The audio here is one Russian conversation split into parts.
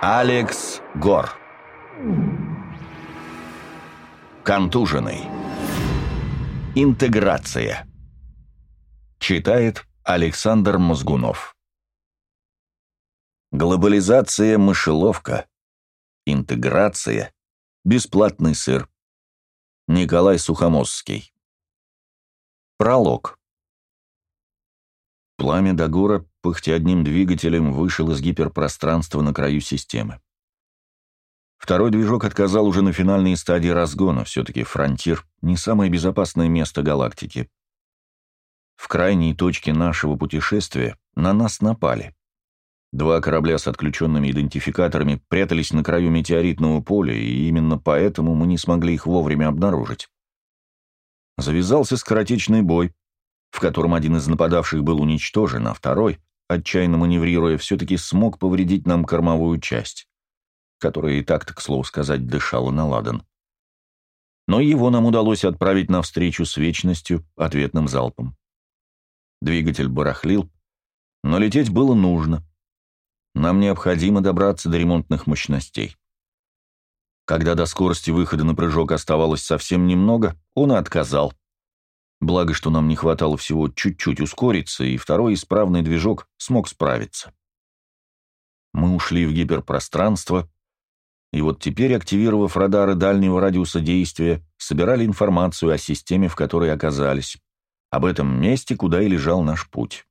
Алекс Гор. Контуженный. Интеграция. Читает Александр Мозгунов. Глобализация мышеловка. Интеграция. Бесплатный сыр. Николай Сухомосский Пролог Пламя Дагора, пыхтя одним двигателем, вышел из гиперпространства на краю системы. Второй движок отказал уже на финальной стадии разгона, все-таки «Фронтир» — не самое безопасное место галактики. В крайней точке нашего путешествия на нас напали. Два корабля с отключенными идентификаторами прятались на краю метеоритного поля, и именно поэтому мы не смогли их вовремя обнаружить. Завязался скоротечный бой, в котором один из нападавших был уничтожен, а второй, отчаянно маневрируя, все-таки смог повредить нам кормовую часть, которая и так-то, к слову сказать, дышала на ладан. Но его нам удалось отправить навстречу с вечностью ответным залпом. Двигатель барахлил, но лететь было нужно. Нам необходимо добраться до ремонтных мощностей. Когда до скорости выхода на прыжок оставалось совсем немного, он отказал, Благо, что нам не хватало всего чуть-чуть ускориться, и второй исправный движок смог справиться. Мы ушли в гиперпространство, и вот теперь, активировав радары дальнего радиуса действия, собирали информацию о системе, в которой оказались, об этом месте, куда и лежал наш путь.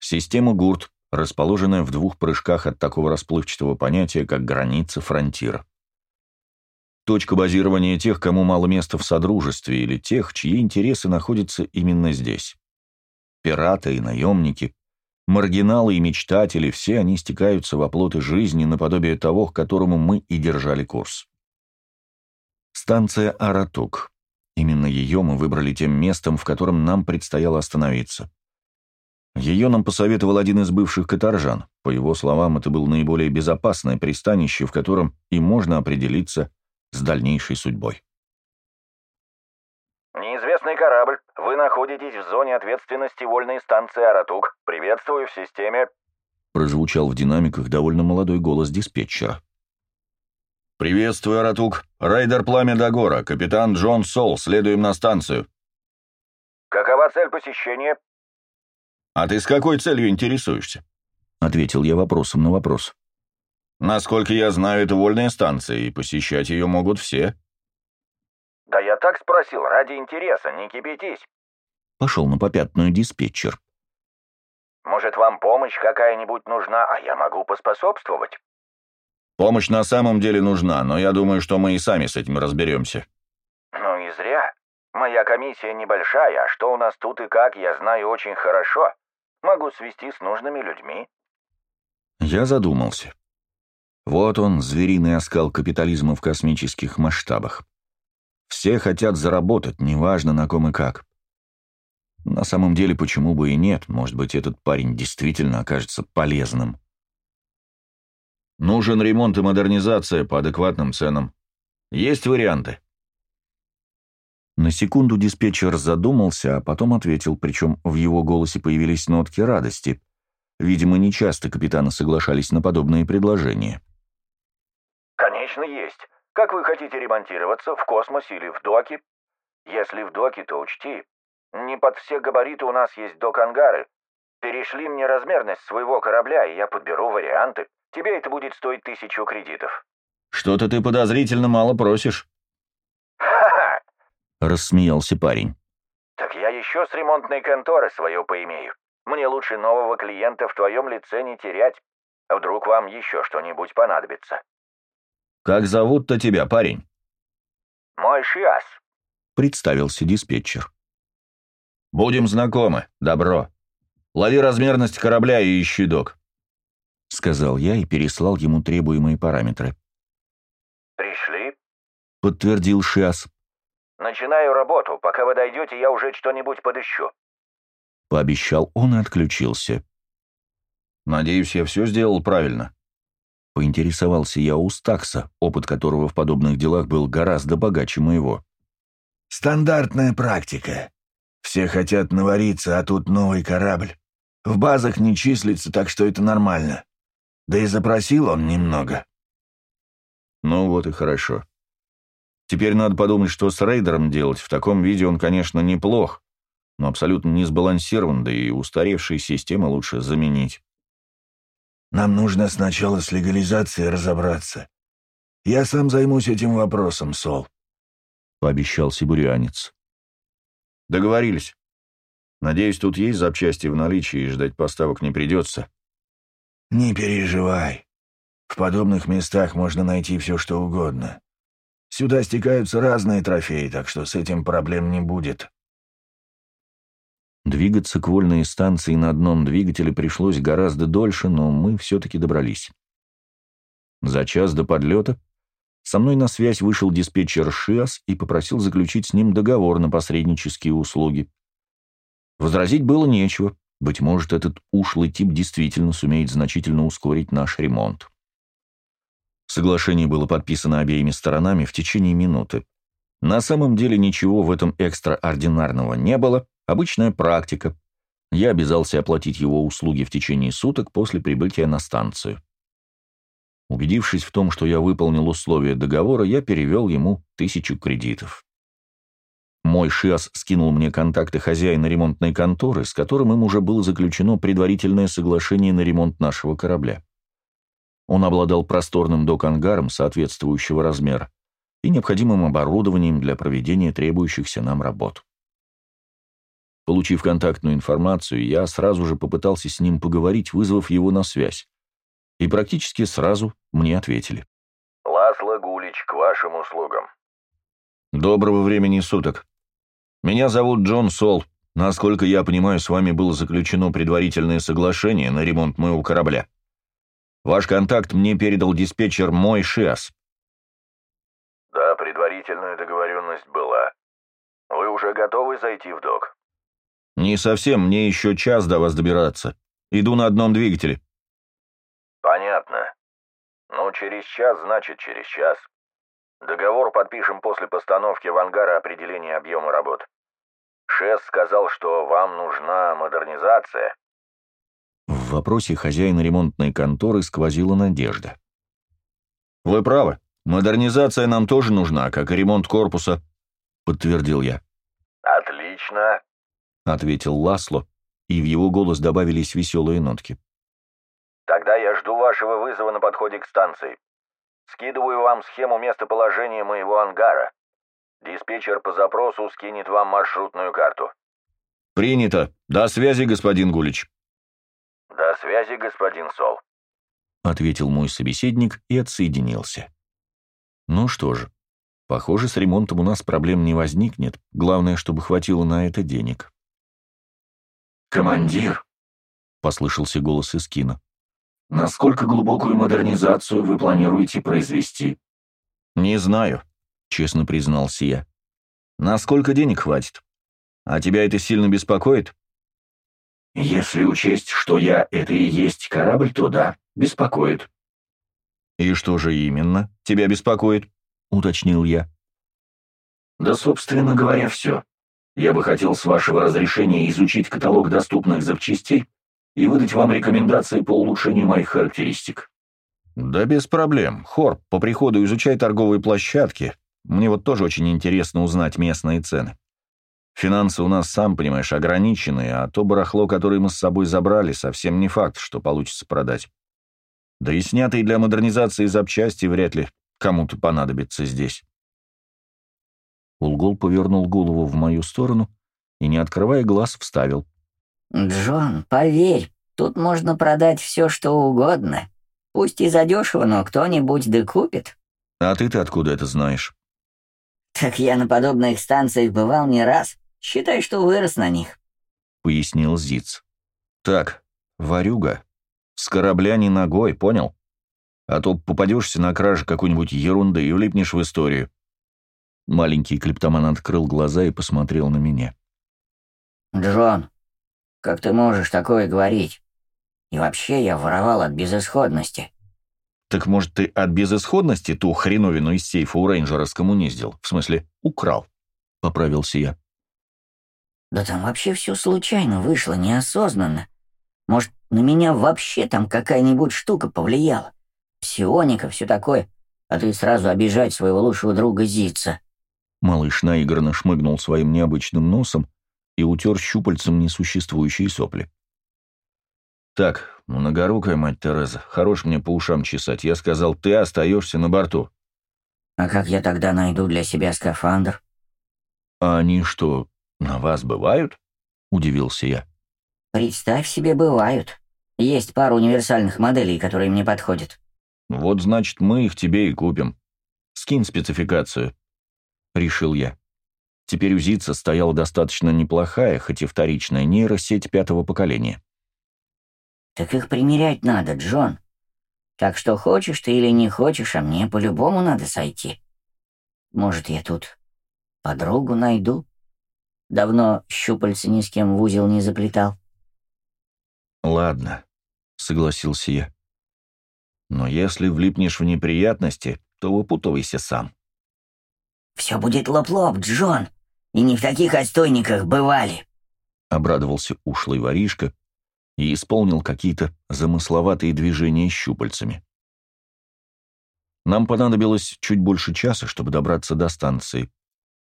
Система ГУРТ, расположенная в двух прыжках от такого расплывчатого понятия, как граница фронтира. Точка базирования тех, кому мало места в Содружестве, или тех, чьи интересы находятся именно здесь. Пираты и наемники, маргиналы и мечтатели, все они стекаются в оплоты жизни наподобие того, к которому мы и держали курс. Станция Аратук. Именно ее мы выбрали тем местом, в котором нам предстояло остановиться. Ее нам посоветовал один из бывших каторжан. По его словам, это было наиболее безопасное пристанище, в котором и можно определиться, с дальнейшей судьбой. «Неизвестный корабль. Вы находитесь в зоне ответственности вольной станции Аратук. Приветствую в системе...» Прозвучал в динамиках довольно молодой голос диспетчера. «Приветствую, Аратук. Рейдер Пламя Дагора, капитан Джон Сол. Следуем на станцию». «Какова цель посещения?» «А ты с какой целью интересуешься?» — ответил я вопросом на вопрос. Насколько я знаю, это вольная станция, и посещать ее могут все. Да я так спросил, ради интереса, не кипятись. Пошел на попятную диспетчер. Может, вам помощь какая-нибудь нужна, а я могу поспособствовать? Помощь на самом деле нужна, но я думаю, что мы и сами с этим разберемся. Ну и зря. Моя комиссия небольшая, а что у нас тут и как, я знаю очень хорошо. Могу свести с нужными людьми. Я задумался. Вот он, звериный оскал капитализма в космических масштабах. Все хотят заработать, неважно на ком и как. На самом деле, почему бы и нет, может быть, этот парень действительно окажется полезным. Нужен ремонт и модернизация по адекватным ценам. Есть варианты? На секунду диспетчер задумался, а потом ответил, причем в его голосе появились нотки радости. Видимо, нечасто капитаны соглашались на подобные предложения. Конечно, есть. Как вы хотите ремонтироваться, в космосе или в доке? Если в доке, то учти, не под все габариты у нас есть док-ангары. Перешли мне размерность своего корабля, и я подберу варианты. Тебе это будет стоить тысячу кредитов. Что-то ты подозрительно мало просишь. Ха-ха! Рассмеялся парень. Так я еще с ремонтной конторы свое поимею. Мне лучше нового клиента в твоем лице не терять. Вдруг вам еще что-нибудь понадобится. «Как зовут-то тебя, парень?» «Мой Шиас», — представился диспетчер. «Будем знакомы. Добро. Лови размерность корабля и ищи док», — сказал я и переслал ему требуемые параметры. «Пришли?» — подтвердил Шиас. «Начинаю работу. Пока вы дойдете, я уже что-нибудь подыщу». Пообещал он и отключился. «Надеюсь, я все сделал правильно», Поинтересовался я у Стакса, опыт которого в подобных делах был гораздо богаче моего. «Стандартная практика. Все хотят навариться, а тут новый корабль. В базах не числится, так что это нормально. Да и запросил он немного. Ну вот и хорошо. Теперь надо подумать, что с рейдером делать. В таком виде он, конечно, неплох, но абсолютно не сбалансирован, да и устаревшие системы лучше заменить. Нам нужно сначала с легализацией разобраться. Я сам займусь этим вопросом, Сол», — пообещал сибурянец. «Договорились. Надеюсь, тут есть запчасти в наличии, и ждать поставок не придется». «Не переживай. В подобных местах можно найти все, что угодно. Сюда стекаются разные трофеи, так что с этим проблем не будет». Двигаться к вольной станции на одном двигателе пришлось гораздо дольше, но мы все-таки добрались. За час до подлета со мной на связь вышел диспетчер ШИАС и попросил заключить с ним договор на посреднические услуги. Возразить было нечего, быть может, этот ушлый тип действительно сумеет значительно ускорить наш ремонт. Соглашение было подписано обеими сторонами в течение минуты. На самом деле ничего в этом экстраординарного не было, Обычная практика. Я обязался оплатить его услуги в течение суток после прибытия на станцию. Убедившись в том, что я выполнил условия договора, я перевел ему тысячу кредитов. Мой ШИАС скинул мне контакты хозяина ремонтной конторы, с которым им уже было заключено предварительное соглашение на ремонт нашего корабля. Он обладал просторным док-ангаром соответствующего размера и необходимым оборудованием для проведения требующихся нам работ. Получив контактную информацию, я сразу же попытался с ним поговорить, вызвав его на связь. И практически сразу мне ответили. «Ласло Гулич, к вашим услугам». «Доброго времени суток. Меня зовут Джон Сол. Насколько я понимаю, с вами было заключено предварительное соглашение на ремонт моего корабля. Ваш контакт мне передал диспетчер Мой Шиас». «Да, предварительная договоренность была. Вы уже готовы зайти в док?» «Не совсем, мне еще час до вас добираться. Иду на одном двигателе». «Понятно. Ну, через час, значит, через час. Договор подпишем после постановки в ангар определения объема работ. Шес сказал, что вам нужна модернизация». В вопросе хозяина ремонтной конторы сквозила надежда. «Вы правы. Модернизация нам тоже нужна, как и ремонт корпуса», — подтвердил я. «Отлично. — ответил Ласло, и в его голос добавились веселые нотки. «Тогда я жду вашего вызова на подходе к станции. Скидываю вам схему местоположения моего ангара. Диспетчер по запросу скинет вам маршрутную карту». «Принято. До связи, господин Гулич». «До связи, господин Сол», — ответил мой собеседник и отсоединился. «Ну что же, похоже, с ремонтом у нас проблем не возникнет, главное, чтобы хватило на это денег». «Командир», — послышался голос из кино, — «насколько глубокую модернизацию вы планируете произвести?» «Не знаю», — честно признался я. «Насколько денег хватит? А тебя это сильно беспокоит?» «Если учесть, что я — это и есть корабль, то да, беспокоит». «И что же именно тебя беспокоит?» — уточнил я. «Да, собственно говоря, все. Я бы хотел с вашего разрешения изучить каталог доступных запчастей и выдать вам рекомендации по улучшению моих характеристик». «Да без проблем. Хор, по приходу изучай торговые площадки. Мне вот тоже очень интересно узнать местные цены. Финансы у нас, сам понимаешь, ограниченные, а то барахло, которое мы с собой забрали, совсем не факт, что получится продать. Да и снятые для модернизации запчасти вряд ли кому-то понадобятся здесь». Улгол повернул голову в мою сторону и, не открывая глаз, вставил. «Джон, поверь, тут можно продать все, что угодно. Пусть и задешево, но кто-нибудь да купит». «А ты-то откуда это знаешь?» «Так я на подобных станциях бывал не раз. Считай, что вырос на них», — пояснил Зиц. «Так, варюга, с корабля не ногой, понял? А то попадешься на краже какой-нибудь ерунды и влипнешь в историю. Маленький клептоман открыл глаза и посмотрел на меня. «Джон, как ты можешь такое говорить? И вообще я воровал от безысходности». «Так может, ты от безысходности ту хреновину из сейфа у рейнджера скоммуниздил? В смысле, украл?» — поправился я. «Да там вообще все случайно вышло, неосознанно. Может, на меня вообще там какая-нибудь штука повлияла? Псионика, все такое. А ты сразу обижать своего лучшего друга Зица. Малыш наигранно шмыгнул своим необычным носом и утер щупальцем несуществующие сопли. «Так, многорукая мать Тереза, хорош мне по ушам чесать. Я сказал, ты остаешься на борту». «А как я тогда найду для себя скафандр?» «А они что, на вас бывают?» — удивился я. «Представь себе, бывают. Есть пару универсальных моделей, которые мне подходят». «Вот, значит, мы их тебе и купим. Скинь спецификацию», — решил я. Теперь у Зица стояла достаточно неплохая, хоть и вторичная нейросеть пятого поколения. «Так их примерять надо, Джон. Так что хочешь ты или не хочешь, а мне по-любому надо сойти. Может, я тут подругу найду? Давно щупальца ни с кем в узел не заплетал». «Ладно», — согласился я. «Но если влипнешь в неприятности, то выпутывайся сам». «Все будет лоп-лоп, Джон, и не в таких отстойниках бывали», — обрадовался ушлый воришка, и исполнил какие-то замысловатые движения щупальцами. Нам понадобилось чуть больше часа, чтобы добраться до станции.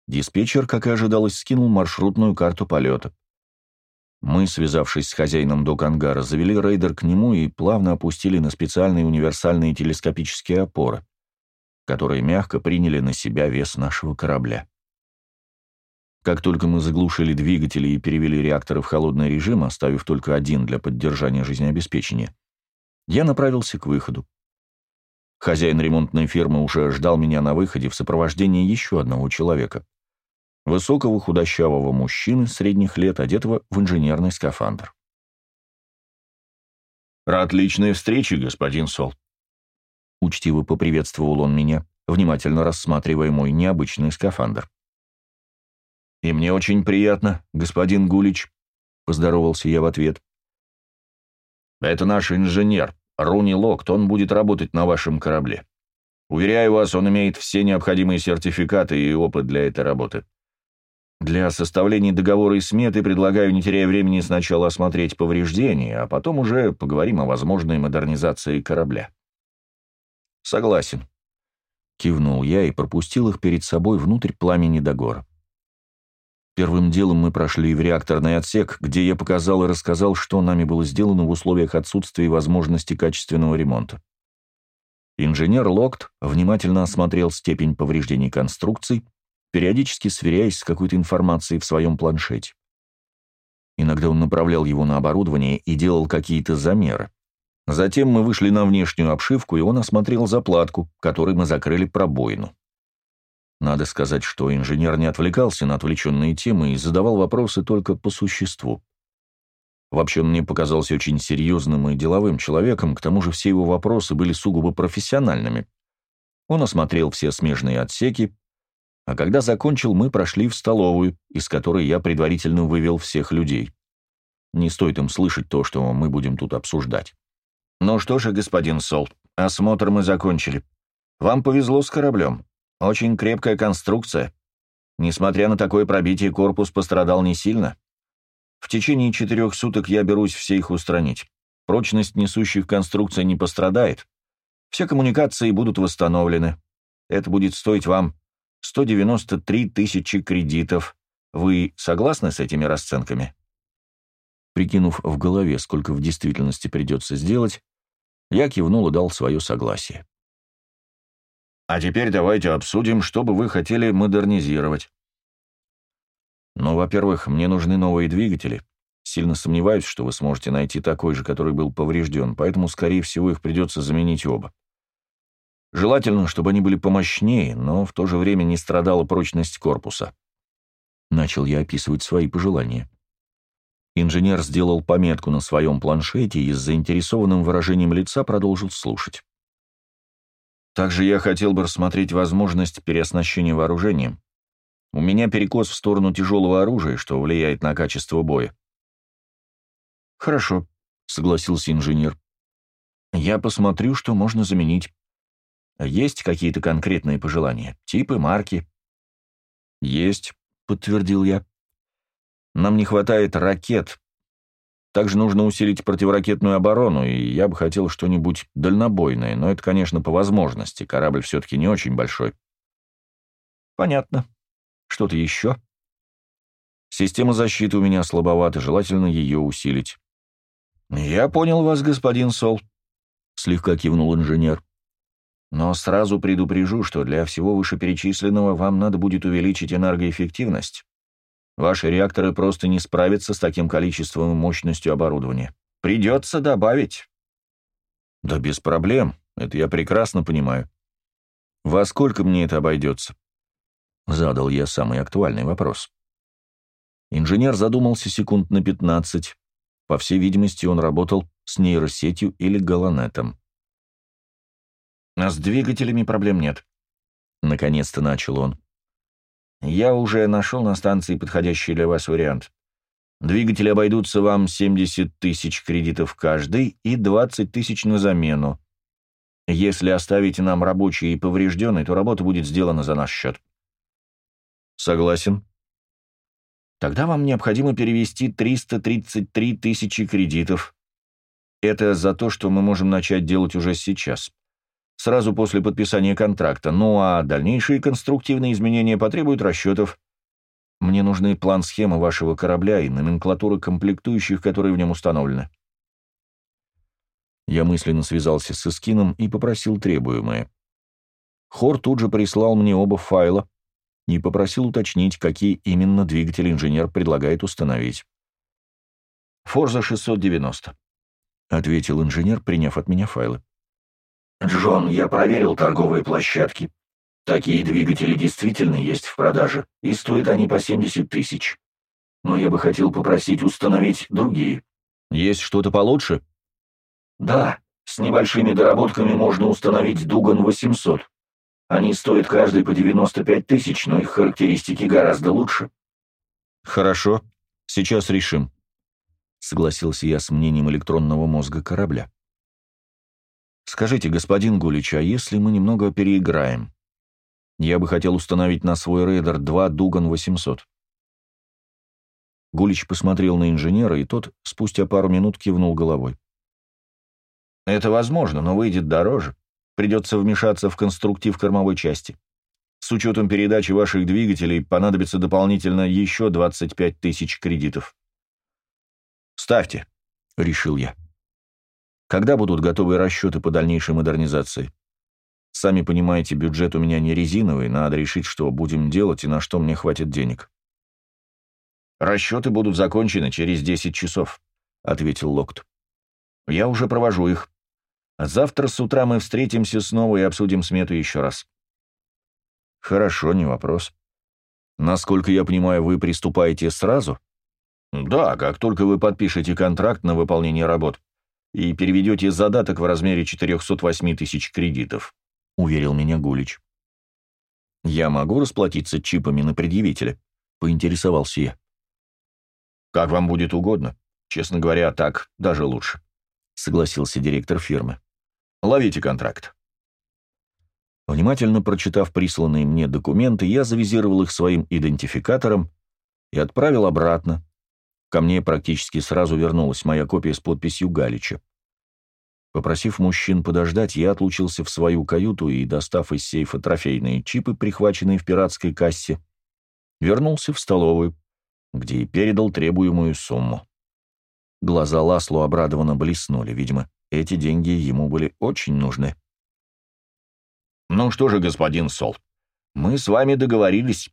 Диспетчер, как и ожидалось, скинул маршрутную карту полета. Мы, связавшись с хозяином док-ангара, завели рейдер к нему и плавно опустили на специальные универсальные телескопические опоры, которые мягко приняли на себя вес нашего корабля. Как только мы заглушили двигатели и перевели реакторы в холодный режим, оставив только один для поддержания жизнеобеспечения, я направился к выходу. Хозяин ремонтной фирмы уже ждал меня на выходе в сопровождении еще одного человека. Высокого худощавого мужчины средних лет, одетого в инженерный скафандр. «Рад личной встрече, господин Сол». Учтиво поприветствовал он меня, внимательно рассматривая мой необычный скафандр. «И мне очень приятно, господин Гулич», — поздоровался я в ответ. «Это наш инженер, Руни Локт, он будет работать на вашем корабле. Уверяю вас, он имеет все необходимые сертификаты и опыт для этой работы. Для составления договора и сметы предлагаю, не теряя времени, сначала осмотреть повреждения, а потом уже поговорим о возможной модернизации корабля». «Согласен», — кивнул я и пропустил их перед собой внутрь пламени Дагора. Первым делом мы прошли в реакторный отсек, где я показал и рассказал, что нами было сделано в условиях отсутствия возможности качественного ремонта. Инженер Локт внимательно осмотрел степень повреждений конструкций, периодически сверяясь с какой-то информацией в своем планшете. Иногда он направлял его на оборудование и делал какие-то замеры. Затем мы вышли на внешнюю обшивку, и он осмотрел заплатку, которой мы закрыли пробоину. Надо сказать, что инженер не отвлекался на отвлеченные темы и задавал вопросы только по существу. Вообще он мне показался очень серьезным и деловым человеком, к тому же все его вопросы были сугубо профессиональными. Он осмотрел все смежные отсеки, а когда закончил, мы прошли в столовую, из которой я предварительно вывел всех людей. Не стоит им слышать то, что мы будем тут обсуждать. «Ну что же, господин Сол, осмотр мы закончили. Вам повезло с кораблем. Очень крепкая конструкция. Несмотря на такое пробитие, корпус пострадал не сильно. В течение четырех суток я берусь все их устранить. Прочность несущих конструкций не пострадает. Все коммуникации будут восстановлены. Это будет стоить вам 193 тысячи кредитов. Вы согласны с этими расценками? Прикинув в голове, сколько в действительности придется сделать, я кивнул и дал свое согласие. А теперь давайте обсудим, что бы вы хотели модернизировать. Ну, во-первых, мне нужны новые двигатели. Сильно сомневаюсь, что вы сможете найти такой же, который был поврежден, поэтому, скорее всего, их придется заменить оба. Желательно, чтобы они были помощнее, но в то же время не страдала прочность корпуса. Начал я описывать свои пожелания. Инженер сделал пометку на своем планшете и с заинтересованным выражением лица продолжил слушать. Также я хотел бы рассмотреть возможность переоснащения вооружением. У меня перекос в сторону тяжелого оружия, что влияет на качество боя. «Хорошо», — согласился инженер. «Я посмотрю, что можно заменить. Есть какие-то конкретные пожелания? Типы, марки?» «Есть», — подтвердил я. «Нам не хватает ракет. Также нужно усилить противоракетную оборону, и я бы хотел что-нибудь дальнобойное, но это, конечно, по возможности, корабль все-таки не очень большой. Понятно. Что-то еще? Система защиты у меня слабовата, желательно ее усилить. Я понял вас, господин Сол, слегка кивнул инженер. Но сразу предупрежу, что для всего вышеперечисленного вам надо будет увеличить энергоэффективность. Ваши реакторы просто не справятся с таким количеством и мощностью оборудования. Придется добавить. Да без проблем, это я прекрасно понимаю. Во сколько мне это обойдется? Задал я самый актуальный вопрос. Инженер задумался секунд на пятнадцать. По всей видимости, он работал с нейросетью или галанетом. А с двигателями проблем нет. Наконец-то начал он. Я уже нашел на станции подходящий для вас вариант. Двигатели обойдутся вам 70 тысяч кредитов каждый и 20 тысяч на замену. Если оставите нам рабочий и поврежденный, то работа будет сделана за наш счет. Согласен. Тогда вам необходимо перевести 333 тысячи кредитов. Это за то, что мы можем начать делать уже сейчас сразу после подписания контракта, ну а дальнейшие конструктивные изменения потребуют расчетов. Мне нужны план-схемы вашего корабля и номенклатура комплектующих, которые в нем установлены. Я мысленно связался с Искином и попросил требуемое. Хор тут же прислал мне оба файла и попросил уточнить, какие именно двигатели инженер предлагает установить. «Форза 690», — ответил инженер, приняв от меня файлы. «Джон, я проверил торговые площадки. Такие двигатели действительно есть в продаже, и стоят они по 70 тысяч. Но я бы хотел попросить установить другие». «Есть что-то получше?» «Да, с небольшими доработками можно установить Дуган 800. Они стоят каждый по 95 тысяч, но их характеристики гораздо лучше». «Хорошо, сейчас решим», — согласился я с мнением электронного мозга корабля. «Скажите, господин Гулич, а если мы немного переиграем? Я бы хотел установить на свой рейдер два Дуган 800». Гулич посмотрел на инженера, и тот спустя пару минут кивнул головой. «Это возможно, но выйдет дороже. Придется вмешаться в конструктив кормовой части. С учетом передачи ваших двигателей понадобится дополнительно еще 25 тысяч кредитов». «Ставьте», — решил я. Когда будут готовы расчеты по дальнейшей модернизации? Сами понимаете, бюджет у меня не резиновый, надо решить, что будем делать и на что мне хватит денег. Расчеты будут закончены через 10 часов, ответил Локт. Я уже провожу их. Завтра с утра мы встретимся снова и обсудим смету еще раз. Хорошо, не вопрос. Насколько я понимаю, вы приступаете сразу? Да, как только вы подпишете контракт на выполнение работ и переведете задаток в размере 408 тысяч кредитов», — уверил меня Гулич. «Я могу расплатиться чипами на предъявителя?» — поинтересовался я. «Как вам будет угодно. Честно говоря, так даже лучше», — согласился директор фирмы. «Ловите контракт». Внимательно прочитав присланные мне документы, я завизировал их своим идентификатором и отправил обратно, Ко мне практически сразу вернулась моя копия с подписью Галича. Попросив мужчин подождать, я отлучился в свою каюту и, достав из сейфа трофейные чипы, прихваченные в пиратской кассе, вернулся в столовую, где и передал требуемую сумму. Глаза Ласлу обрадованно блеснули, видимо, эти деньги ему были очень нужны. «Ну что же, господин Сол, мы с вами договорились.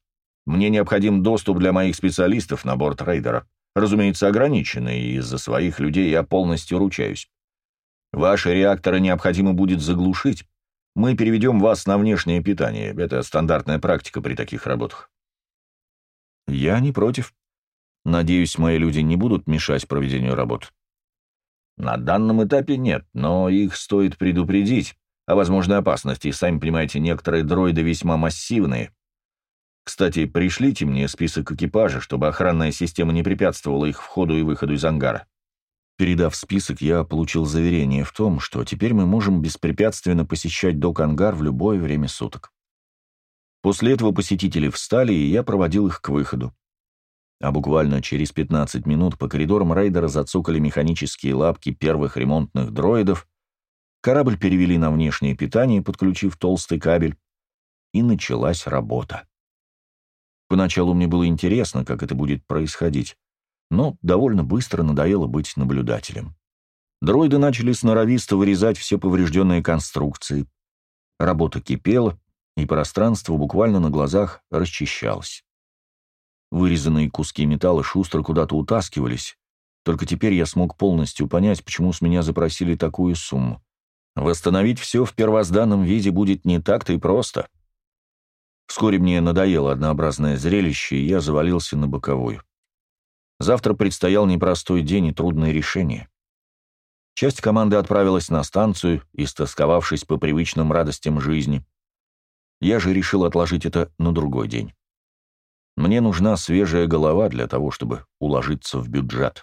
Мне необходим доступ для моих специалистов на борт рейдера разумеется, ограничены, и из-за своих людей я полностью ручаюсь. Ваши реакторы необходимо будет заглушить. Мы переведем вас на внешнее питание. Это стандартная практика при таких работах. Я не против. Надеюсь, мои люди не будут мешать проведению работ. На данном этапе нет, но их стоит предупредить о возможной опасности. Сами понимаете, некоторые дроиды весьма массивные, кстати, пришлите мне список экипажа, чтобы охранная система не препятствовала их входу и выходу из ангара. Передав список, я получил заверение в том, что теперь мы можем беспрепятственно посещать док-ангар в любое время суток. После этого посетители встали, и я проводил их к выходу. а буквально через 15 минут по коридорам рейдера зацокали механические лапки первых ремонтных дроидов, корабль перевели на внешнее питание, подключив толстый кабель, и началась работа. Поначалу мне было интересно, как это будет происходить, но довольно быстро надоело быть наблюдателем. Дроиды начали сноровисто вырезать все поврежденные конструкции. Работа кипела, и пространство буквально на глазах расчищалось. Вырезанные куски металла шустро куда-то утаскивались, только теперь я смог полностью понять, почему с меня запросили такую сумму. Восстановить все в первозданном виде будет не так-то и просто. Вскоре мне надоело однообразное зрелище, и я завалился на боковую. Завтра предстоял непростой день и трудное решение. Часть команды отправилась на станцию, истосковавшись по привычным радостям жизни. Я же решил отложить это на другой день. Мне нужна свежая голова для того, чтобы уложиться в бюджет.